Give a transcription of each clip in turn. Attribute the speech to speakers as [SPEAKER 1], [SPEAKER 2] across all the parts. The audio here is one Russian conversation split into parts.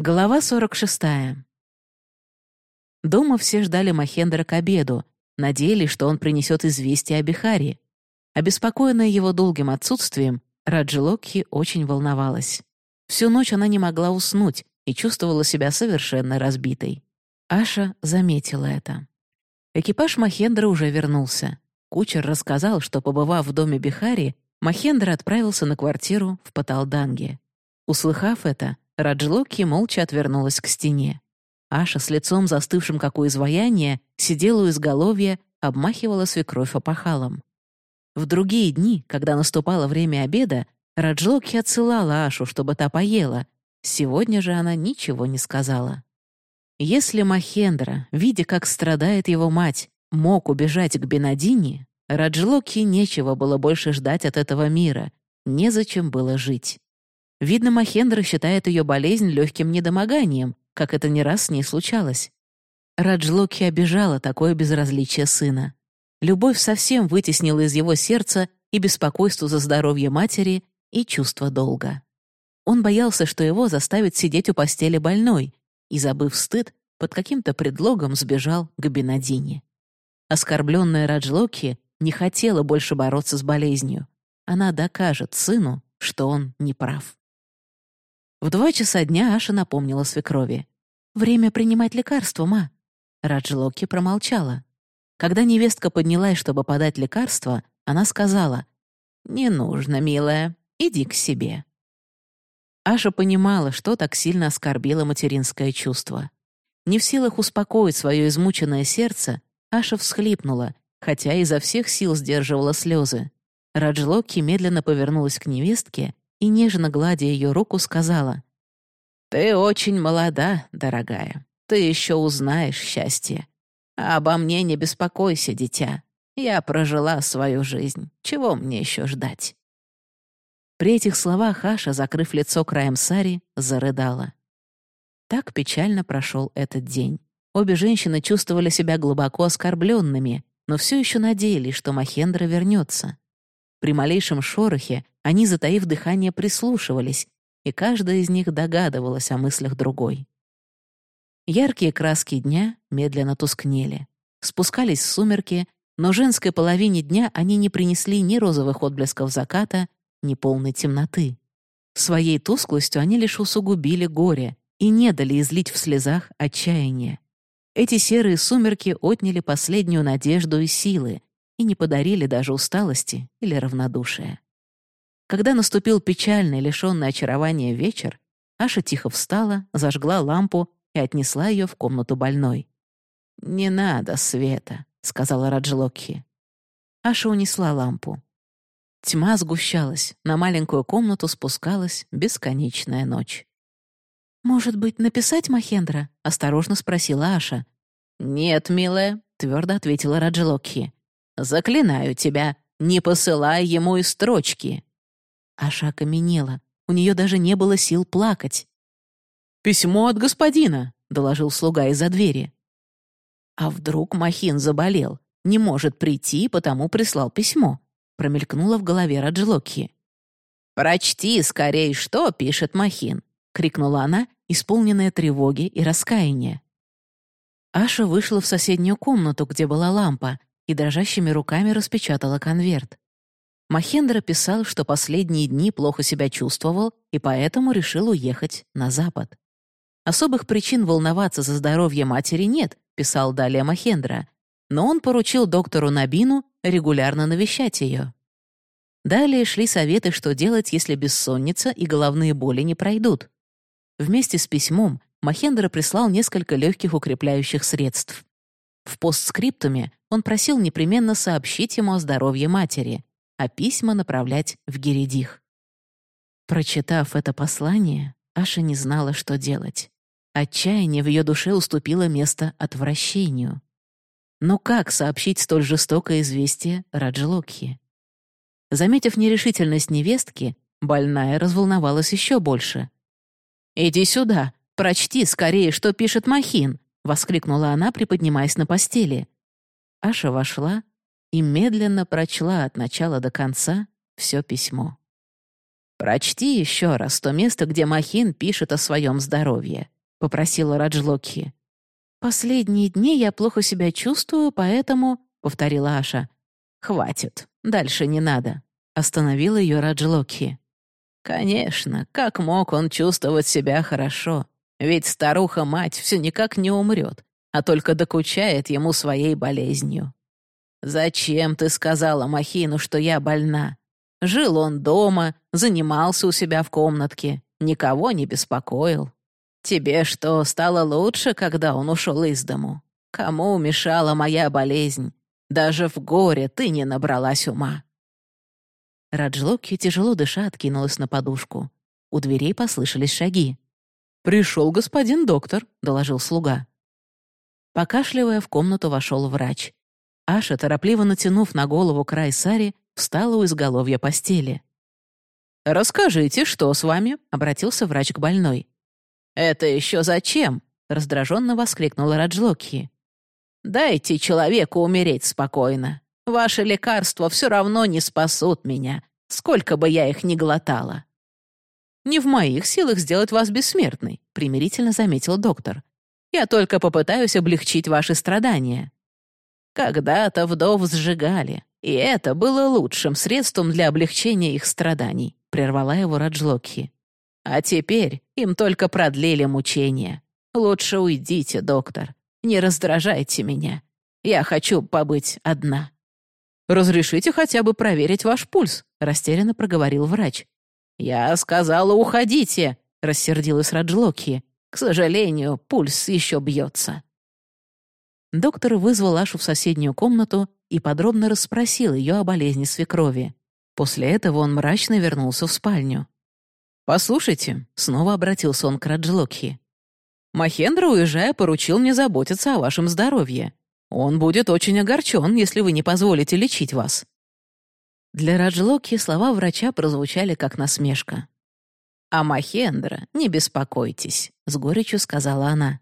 [SPEAKER 1] Глава 46. Дома все ждали Махендра к обеду, надеялись, что он принесет известие о Бихаре. Обеспокоенная его долгим отсутствием, Раджилокхи очень волновалась. Всю ночь она не могла уснуть и чувствовала себя совершенно разбитой. Аша заметила это. Экипаж Махендра уже вернулся. Кучер рассказал, что, побывав в доме Бихари, Махендра отправился на квартиру в Паталданге. Услыхав это, Раджлоки молча отвернулась к стене. Аша с лицом застывшим, как у изваяния, сидела у изголовья, обмахивала свекровь опахалом. В другие дни, когда наступало время обеда, Раджлоки отсылала Ашу, чтобы та поела. Сегодня же она ничего не сказала. Если Махендра, видя, как страдает его мать, мог убежать к Бенадине, Раджлоки нечего было больше ждать от этого мира, незачем было жить. Видно, Махендра считает ее болезнь легким недомоганием, как это не раз с ней случалось. Раджлоки обижала такое безразличие сына. Любовь совсем вытеснила из его сердца и беспокойство за здоровье матери, и чувство долга. Он боялся, что его заставят сидеть у постели больной, и, забыв стыд, под каким-то предлогом сбежал к Бенадине. Оскорбленная Раджлоки не хотела больше бороться с болезнью. Она докажет сыну, что он не прав. В два часа дня Аша напомнила свекрови. «Время принимать лекарство, ма». Раджлоки промолчала. Когда невестка поднялась, чтобы подать лекарство, она сказала, «Не нужно, милая, иди к себе». Аша понимала, что так сильно оскорбило материнское чувство. Не в силах успокоить свое измученное сердце, Аша всхлипнула, хотя изо всех сил сдерживала слезы. Раджлоки медленно повернулась к невестке и, нежно гладя ее руку, сказала, «Ты очень молода, дорогая. Ты еще узнаешь счастье. А обо мне не беспокойся, дитя. Я прожила свою жизнь. Чего мне еще ждать?» При этих словах Аша, закрыв лицо краем сари, зарыдала. Так печально прошел этот день. Обе женщины чувствовали себя глубоко оскорбленными, но все еще надеялись, что Махендра вернется. При малейшем шорохе они, затаив дыхание, прислушивались, и каждая из них догадывалась о мыслях другой. Яркие краски дня медленно тускнели. Спускались сумерки, но женской половине дня они не принесли ни розовых отблесков заката, ни полной темноты. Своей тусклостью они лишь усугубили горе и не дали излить в слезах отчаяние. Эти серые сумерки отняли последнюю надежду и силы, и не подарили даже усталости или равнодушия. Когда наступил печальный, лишенный очарования вечер, Аша тихо встала, зажгла лампу и отнесла ее в комнату больной. «Не надо света», — сказала Раджлокхи. Аша унесла лампу. Тьма сгущалась, на маленькую комнату спускалась бесконечная ночь. «Может быть, написать Махендра?» — осторожно спросила Аша. «Нет, милая», — твердо ответила Раджлокхи. Заклинаю тебя, не посылай ему и строчки». Аша окаменела. У нее даже не было сил плакать. «Письмо от господина», — доложил слуга из-за двери. «А вдруг Махин заболел? Не может прийти, потому прислал письмо», — промелькнуло в голове Раджилокхи. «Прочти скорей, что пишет Махин», — крикнула она, исполненная тревоги и раскаяния. Аша вышла в соседнюю комнату, где была лампа, и дрожащими руками распечатала конверт. Махендра писал, что последние дни плохо себя чувствовал и поэтому решил уехать на Запад. «Особых причин волноваться за здоровье матери нет», — писал далее Махендра, но он поручил доктору Набину регулярно навещать ее. Далее шли советы, что делать, если бессонница и головные боли не пройдут. Вместе с письмом Махендра прислал несколько легких укрепляющих средств. В постскриптуме он просил непременно сообщить ему о здоровье матери, а письма направлять в Геридих. Прочитав это послание, Аша не знала, что делать. Отчаяние в ее душе уступило место отвращению. Но как сообщить столь жестокое известие Раджилокхи? Заметив нерешительность невестки, больная разволновалась еще больше. «Иди сюда, прочти скорее, что пишет Махин», — воскликнула она, приподнимаясь на постели. Аша вошла и медленно прочла от начала до конца все письмо. «Прочти еще раз то место, где Махин пишет о своем здоровье», — попросила Раджлокхи. «Последние дни я плохо себя чувствую, поэтому...» — повторила Аша. «Хватит, дальше не надо», — остановила ее Раджлокхи. «Конечно, как мог он чувствовать себя хорошо? Ведь старуха-мать все никак не умрет, а только докучает ему своей болезнью. Зачем ты сказала Махину, что я больна? Жил он дома, занимался у себя в комнатке, никого не беспокоил. Тебе что, стало лучше, когда он ушел из дому? Кому мешала моя болезнь? Даже в горе ты не набралась ума».
[SPEAKER 2] Раджлоки, тяжело дыша, откинулась на подушку. У дверей послышались шаги.
[SPEAKER 1] «Пришел господин доктор», — доложил слуга.
[SPEAKER 2] Покашливая, в комнату вошел врач. Аша, торопливо натянув на голову край сари, встала у изголовья постели.
[SPEAKER 1] «Расскажите, что с вами?»
[SPEAKER 2] — обратился врач к больной.
[SPEAKER 1] «Это еще зачем?» — раздраженно воскликнула Раджлокхи. «Дайте человеку умереть спокойно. Ваши лекарства все равно не спасут меня, сколько бы я их ни глотала». «Не в моих силах сделать вас бессмертной», — примирительно заметил доктор. «Я только попытаюсь облегчить ваши страдания». Когда-то вдов сжигали, и это было лучшим средством для облегчения их страданий», — прервала его Раджлокхи. «А теперь им только продлили мучения. Лучше уйдите, доктор. Не раздражайте меня. Я хочу побыть одна».
[SPEAKER 2] «Разрешите хотя бы проверить ваш пульс», — растерянно проговорил врач.
[SPEAKER 1] «Я сказала, уходите», — рассердилась Раджлокхи. «К сожалению, пульс еще бьется».
[SPEAKER 2] Доктор вызвал Ашу в соседнюю комнату и подробно расспросил ее о болезни свекрови. После этого он мрачно вернулся в спальню.
[SPEAKER 1] «Послушайте», — снова обратился он к Раджлокхи. «Махендра, уезжая, поручил мне заботиться о вашем здоровье. Он будет очень огорчен, если вы не позволите лечить вас».
[SPEAKER 2] Для Раджлокхи слова врача прозвучали как насмешка.
[SPEAKER 1] «А Махендра, не беспокойтесь», — с горечью сказала она.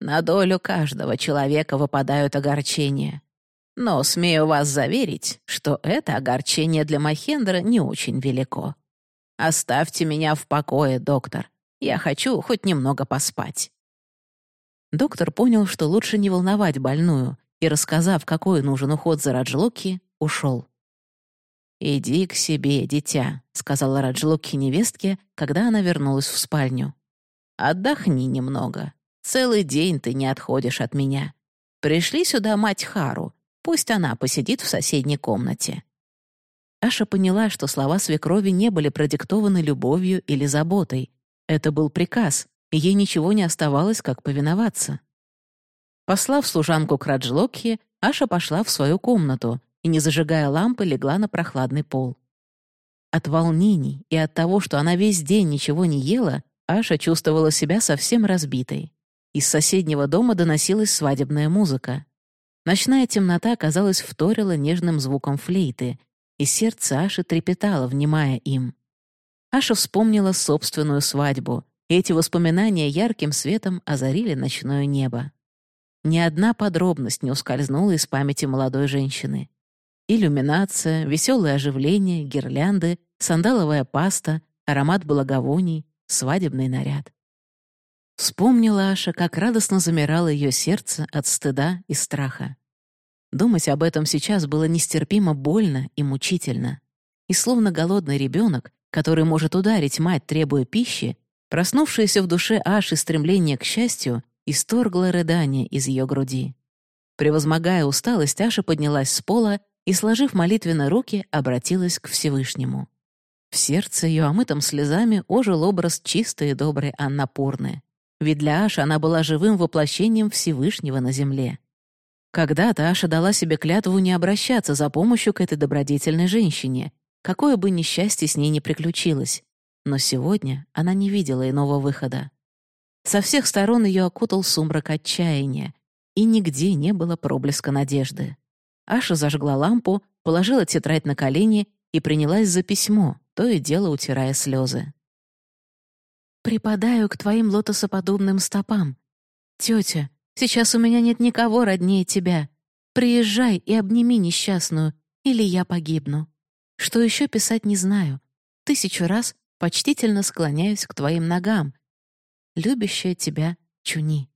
[SPEAKER 1] На долю каждого человека выпадают огорчения. Но смею вас заверить, что это огорчение для Махендра не очень велико. Оставьте меня в покое, доктор. Я хочу хоть немного поспать».
[SPEAKER 2] Доктор понял, что лучше не волновать больную, и, рассказав, какой нужен уход за Раджлоки, ушел.
[SPEAKER 1] «Иди к себе, дитя», — сказала Раджлоки невестке, когда она вернулась в спальню. «Отдохни немного. Целый день ты не отходишь от меня. Пришли сюда мать Хару. Пусть она посидит в соседней комнате».
[SPEAKER 2] Аша поняла, что слова свекрови не были продиктованы любовью или заботой. Это был приказ, и ей ничего не оставалось, как повиноваться. Послав служанку к Раджлокхе, Аша пошла в свою комнату и, не зажигая лампы, легла на прохладный пол. От волнений и от того, что она весь день ничего не ела, Аша чувствовала себя совсем разбитой. Из соседнего дома доносилась свадебная музыка. Ночная темнота, казалось, вторила нежным звуком флейты, и сердце Аши трепетало, внимая им. Аша вспомнила собственную свадьбу, и эти воспоминания ярким светом озарили ночное небо. Ни одна подробность не ускользнула из памяти молодой женщины. Иллюминация, веселое оживление, гирлянды, сандаловая паста, аромат благовоний, свадебный наряд. Вспомнила Аша, как радостно замирало ее сердце от стыда и страха. Думать об этом сейчас было нестерпимо больно и мучительно. И словно голодный ребенок, который может ударить мать, требуя пищи, проснувшееся в душе Аши стремление к счастью исторгло рыдание из ее груди. Превозмогая усталость, Аша поднялась с пола и, сложив молитвенно руки, обратилась к Всевышнему. В сердце ее, омытом слезами, ожил образ чистой и доброй Аннапурны. Ведь для Аши она была живым воплощением Всевышнего на земле. Когда-то Аша дала себе клятву не обращаться за помощью к этой добродетельной женщине, какое бы несчастье с ней ни приключилось. Но сегодня она не видела иного выхода. Со всех сторон ее окутал сумрак отчаяния, и нигде не было проблеска надежды. Аша зажгла лампу, положила тетрадь на колени и принялась за письмо, то и дело утирая слезы. «Припадаю к твоим лотосоподобным стопам. Тетя, сейчас у меня нет никого роднее тебя. Приезжай и обними несчастную, или я погибну. Что еще писать не знаю. Тысячу раз Почтительно склоняюсь к твоим ногам. Любящая тебя Чуни.